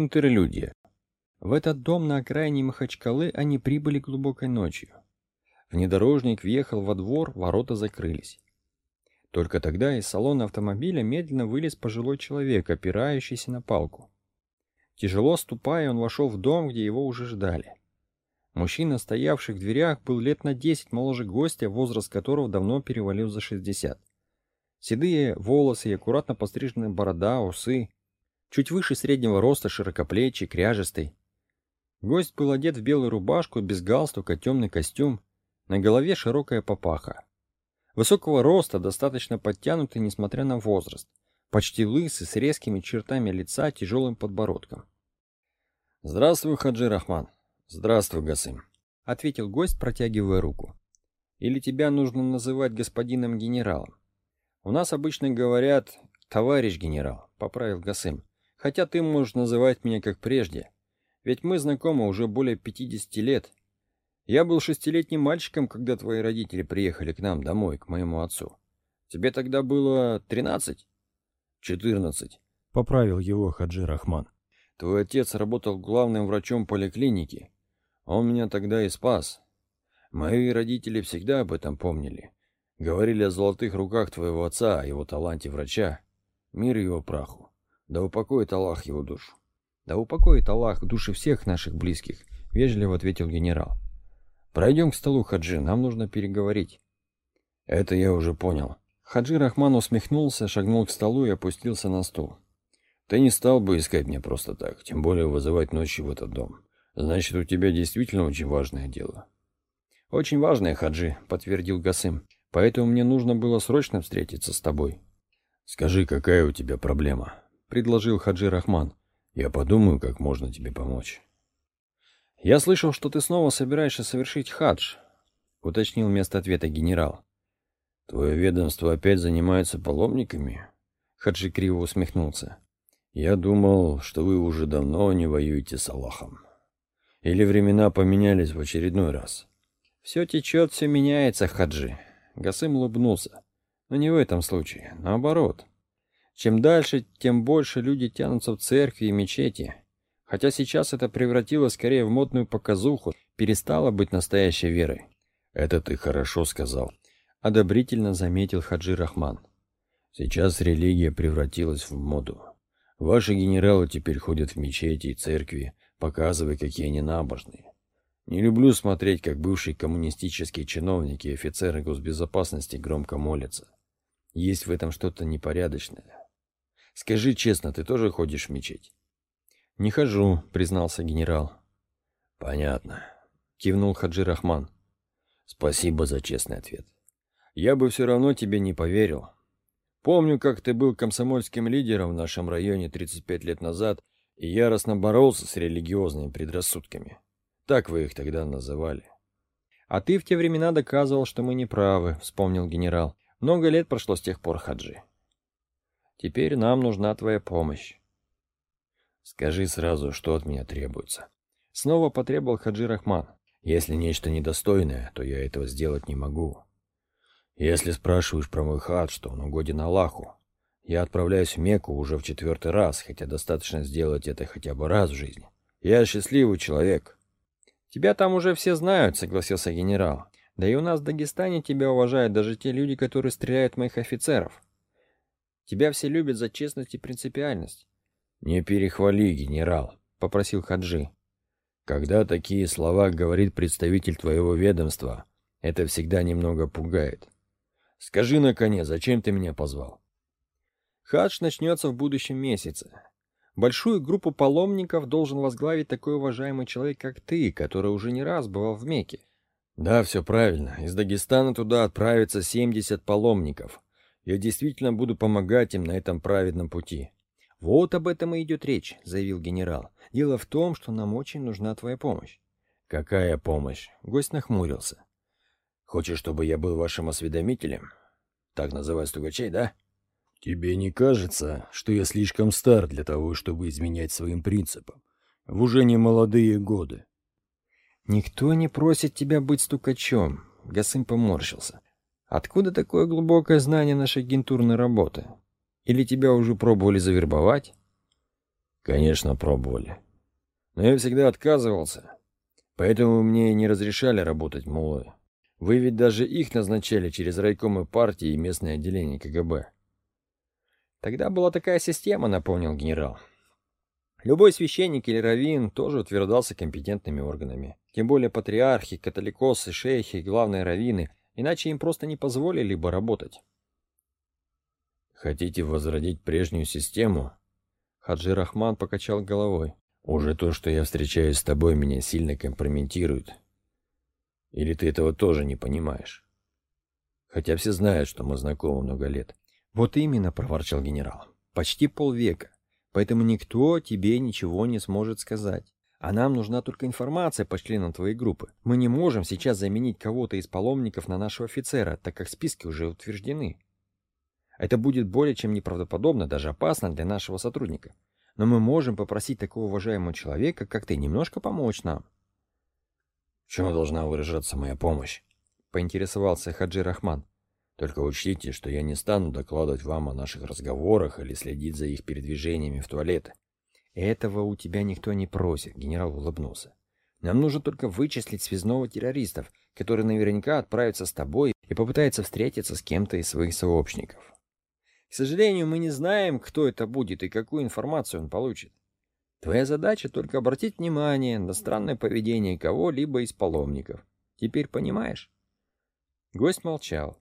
Интерлюдия. В этот дом на окраине Махачкалы они прибыли глубокой ночью. Внедорожник въехал во двор, ворота закрылись. Только тогда из салона автомобиля медленно вылез пожилой человек, опирающийся на палку. Тяжело ступая, он вошел в дом, где его уже ждали. Мужчина, стоявший в дверях, был лет на десять моложе гостя, возраст которого давно перевалил за шестьдесят. Седые волосы и аккуратно постриженная борода, усы. Чуть выше среднего роста, широкоплечий, кряжестый. Гость был одет в белую рубашку, без галстука, темный костюм. На голове широкая папаха. Высокого роста, достаточно подтянутый, несмотря на возраст. Почти лысый, с резкими чертами лица, тяжелым подбородком. «Здравствуй, Хаджи Рахман». «Здравствуй, Гасым», — ответил гость, протягивая руку. «Или тебя нужно называть господином генералом?» «У нас обычно говорят «товарищ генерал», — поправил Гасым. «Хотя ты можешь называть меня как прежде. Ведь мы знакомы уже более 50 лет. Я был шестилетним мальчиком, когда твои родители приехали к нам домой, к моему отцу. Тебе тогда было 13?» «14», — поправил его Хаджи Рахман. «Твой отец работал главным врачом поликлиники, он меня тогда и спас. Мои родители всегда об этом помнили. Говорили о золотых руках твоего отца, о его таланте врача. Мир его праху. Да упокоит Аллах его душу. Да упокоит Аллах души всех наших близких, вежливо ответил генерал. Пройдем к столу, Хаджи, нам нужно переговорить. Это я уже понял. Хаджи Рахман усмехнулся, шагнул к столу и опустился на стул. Ты не стал бы искать меня просто так, тем более вызывать ночью в этот дом. Значит, у тебя действительно очень важное дело. Очень важное, Хаджи, подтвердил Гасым. Поэтому мне нужно было срочно встретиться с тобой. Скажи, какая у тебя проблема? Предложил Хаджи Рахман. Я подумаю, как можно тебе помочь. Я слышал, что ты снова собираешься совершить хадж, уточнил вместо ответа генерал. Твое ведомство опять занимается паломниками? Хаджи криво усмехнулся. Я думал, что вы уже давно не воюете с Аллахом. Или времена поменялись в очередной раз? Все течет, все меняется, Хаджи. Гасым улыбнулся. Но не в этом случае, наоборот. Чем дальше, тем больше люди тянутся в церкви и мечети. Хотя сейчас это превратилось скорее в модную показуху, перестало быть настоящей верой. Это ты хорошо сказал, одобрительно заметил Хаджи Рахман. Сейчас религия превратилась в моду. Ваши генералы теперь ходят в мечети и церкви, показывая, какие они набожные. Не люблю смотреть, как бывшие коммунистические чиновники и офицеры госбезопасности громко молятся. Есть в этом что-то непорядочное. Скажи честно, ты тоже ходишь в мечеть? Не хожу, признался генерал. Понятно, кивнул Хаджи Рахман. Спасибо за честный ответ. Я бы все равно тебе не поверил. Помню, как ты был комсомольским лидером в нашем районе 35 лет назад и яростно боролся с религиозными предрассудками. Так вы их тогда называли. А ты в те времена доказывал, что мы не правы, вспомнил генерал. Много лет прошло с тех пор, Хаджи. Теперь нам нужна твоя помощь. Скажи сразу, что от меня требуется. Снова потребовал Хаджи Рахман. Если нечто недостойное, то я этого сделать не могу. Если спрашиваешь про мой хад, что он угоден Аллаху, я отправляюсь в Мекку уже в четвертый раз, хотя достаточно сделать это хотя бы раз в жизни. Я счастливый человек. Тебя там уже все знают, согласился генерал. Да и у нас в Дагестане тебя уважают даже те люди, которые стреляют моих офицеров. Тебя все любят за честность и принципиальность. Не перехвали, генерал, попросил Хаджи. Когда такие слова говорит представитель твоего ведомства, это всегда немного пугает. Скажи наконец, зачем ты меня позвал? Хадж начнется в будущем месяце. Большую группу паломников должен возглавить такой уважаемый человек, как ты, который уже не раз бывал в Мекке. Да, все правильно. Из Дагестана туда отправится 70 паломников. Я действительно буду помогать им на этом праведном пути. Вот об этом и идет речь, заявил генерал. Дело в том, что нам очень нужна твоя помощь. Какая помощь? Гость нахмурился. Хочешь, чтобы я был вашим осведомителем? Так называют стугачей, да? Тебе не кажется, что я слишком стар для того, чтобы изменять своим принципам? В уже не молодые годы. Никто не просит тебя быть стукачом, Гасым поморщился. Откуда такое глубокое знание нашей агентурной работы? Или тебя уже пробовали завербовать? Конечно, пробовали. Но я всегда отказывался. Поэтому мне не разрешали работать мулой. Вы ведь даже их назначали через райкомы партии и местное отделение КГБ. Тогда была такая система, напомнил генерал. Любой священник или раввин тоже утверждался компетентными органами. Тем более патриархи, католикосы, шейхи, главные раввины, иначе им просто не позволили бы работать. Хотите возродить прежнюю систему? Хаджи Рахман покачал головой. Уже то, что я встречаюсь с тобой, меня сильно компрометирует. Или ты этого тоже не понимаешь? Хотя все знают, что мы знакомы много лет. Вот именно, проворчал генерал. Почти полвека. Поэтому никто тебе ничего не сможет сказать. А нам нужна только информация по членам твоей группы. Мы не можем сейчас заменить кого-то из паломников на нашего офицера, так как списки уже утверждены. Это будет более чем неправдоподобно, даже опасно для нашего сотрудника. Но мы можем попросить такого уважаемого человека, как ты, немножко помочь нам. В чем должна выражаться моя помощь? Поинтересовался Хаджи Рахман. Только учтите, что я не стану докладывать вам о наших разговорах или следить за их передвижениями в туалеты. Этого у тебя никто не просит, генерал улыбнулся. Нам нужно только вычислить связного террористов, который наверняка отправится с тобой и попытается встретиться с кем-то из своих сообщников. К сожалению, мы не знаем, кто это будет и какую информацию он получит. Твоя задача только обратить внимание на странное поведение кого-либо из паломников. Теперь понимаешь? Гость молчал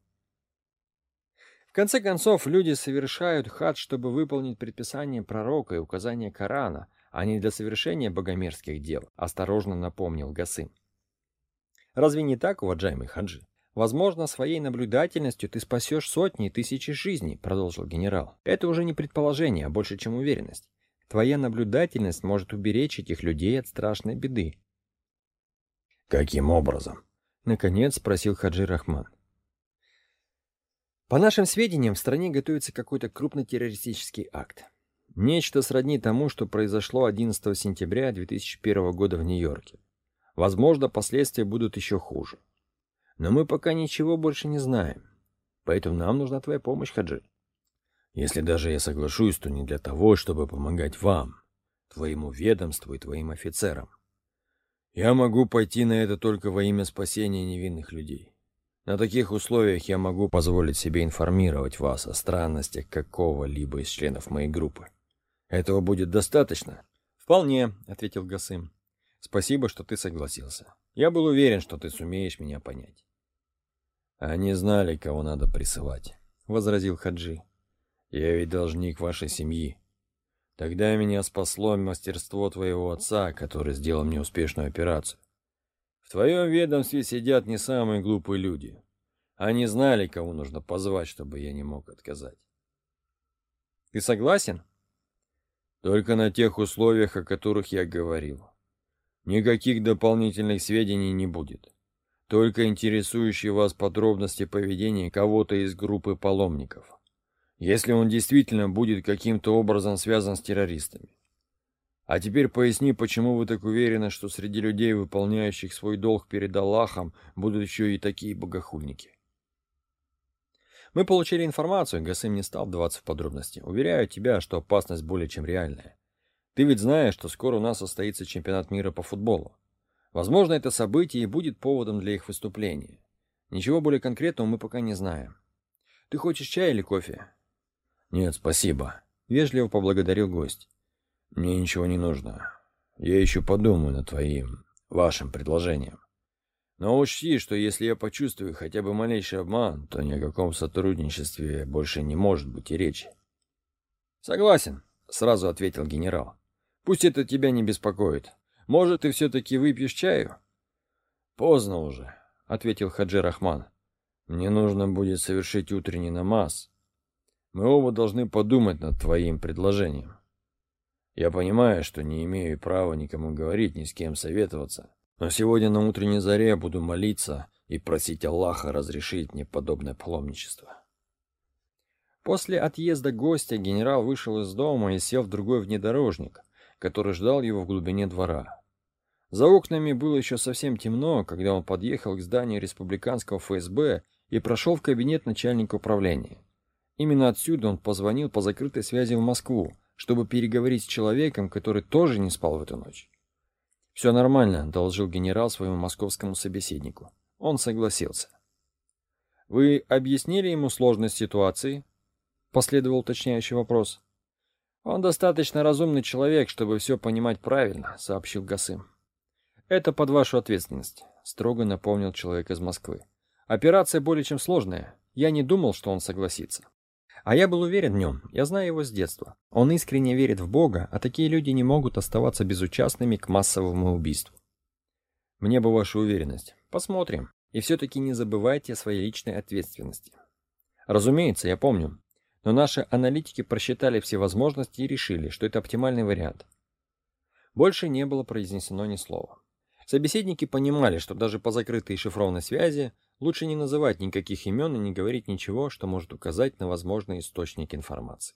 конце концов, люди совершают хадж, чтобы выполнить предписание пророка и указания Корана, а не для совершения богомерзких дел, осторожно напомнил Гасым. Разве не так, уважаемый хаджи? Возможно, своей наблюдательностью ты спасешь сотни и тысячи жизней, продолжил генерал. Это уже не предположение, а больше, чем уверенность. Твоя наблюдательность может уберечь этих людей от страшной беды. Каким образом? Наконец спросил Хаджи Рахман. По нашим сведениям, в стране готовится какой-то крупный террористический акт. Нечто сродни тому, что произошло 11 сентября 2001 года в Нью-Йорке. Возможно, последствия будут еще хуже. Но мы пока ничего больше не знаем. Поэтому нам нужна твоя помощь, Хаджи. Если даже я соглашусь, то не для того, чтобы помогать вам, твоему ведомству и твоим офицерам. Я могу пойти на это только во имя спасения невинных людей. На таких условиях я могу позволить себе информировать вас о странностях какого-либо из членов моей группы. Этого будет достаточно? Вполне, ответил Гасым. Спасибо, что ты согласился. Я был уверен, что ты сумеешь меня понять. Они знали, кого надо присылать, возразил Хаджи. Я ведь должник вашей семьи. Тогда меня спасло мастерство твоего отца, который сделал мне успешную операцию. В твоем ведомстве сидят не самые глупые люди. Они знали, кого нужно позвать, чтобы я не мог отказать. Ты согласен? Только на тех условиях, о которых я говорил. Никаких дополнительных сведений не будет. Только интересующие вас подробности поведения кого-то из группы паломников. Если он действительно будет каким-то образом связан с террористами. А теперь поясни, почему вы так уверены, что среди людей, выполняющих свой долг перед Аллахом, будут еще и такие богохульники? Мы получили информацию, Гасым не стал вдаваться в подробности. Уверяю тебя, что опасность более чем реальная. Ты ведь знаешь, что скоро у нас состоится чемпионат мира по футболу. Возможно, это событие и будет поводом для их выступления. Ничего более конкретного мы пока не знаем. Ты хочешь чай или кофе? Нет, спасибо. Вежливо поблагодарил гость. Мне ничего не нужно. Я еще подумаю над твоим, вашим предложением. Но учти, что если я почувствую хотя бы малейший обман, то ни о каком сотрудничестве больше не может быть и речи. Согласен, сразу ответил генерал. Пусть это тебя не беспокоит. Может, ты все-таки выпьешь чаю? Поздно уже, ответил Хаджи Рахман. Мне нужно будет совершить утренний намаз. Мы оба должны подумать над твоим предложением. Я понимаю, что не имею права никому говорить, ни с кем советоваться. Но сегодня на утренней заре буду молиться и просить Аллаха разрешить мне подобное паломничество. После отъезда гостя генерал вышел из дома и сел в другой внедорожник, который ждал его в глубине двора. За окнами было еще совсем темно, когда он подъехал к зданию республиканского ФСБ и прошел в кабинет начальника управления. Именно отсюда он позвонил по закрытой связи в Москву, чтобы переговорить с человеком, который тоже не спал в эту ночь. «Все нормально», — доложил генерал своему московскому собеседнику. Он согласился. «Вы объяснили ему сложность ситуации?» — последовал уточняющий вопрос. «Он достаточно разумный человек, чтобы все понимать правильно», — сообщил Гасым. «Это под вашу ответственность», — строго напомнил человек из Москвы. «Операция более чем сложная. Я не думал, что он согласится». А я был уверен в нем, я знаю его с детства. Он искренне верит в Бога, а такие люди не могут оставаться безучастными к массовому убийству. Мне бы ваша уверенность. Посмотрим. И все-таки не забывайте о своей личной ответственности. Разумеется, я помню. Но наши аналитики просчитали все возможности и решили, что это оптимальный вариант. Больше не было произнесено ни слова. Собеседники понимали, что даже по закрытой шифрованной связи Лучше не называть никаких имен и не говорить ничего, что может указать на возможный источник информации.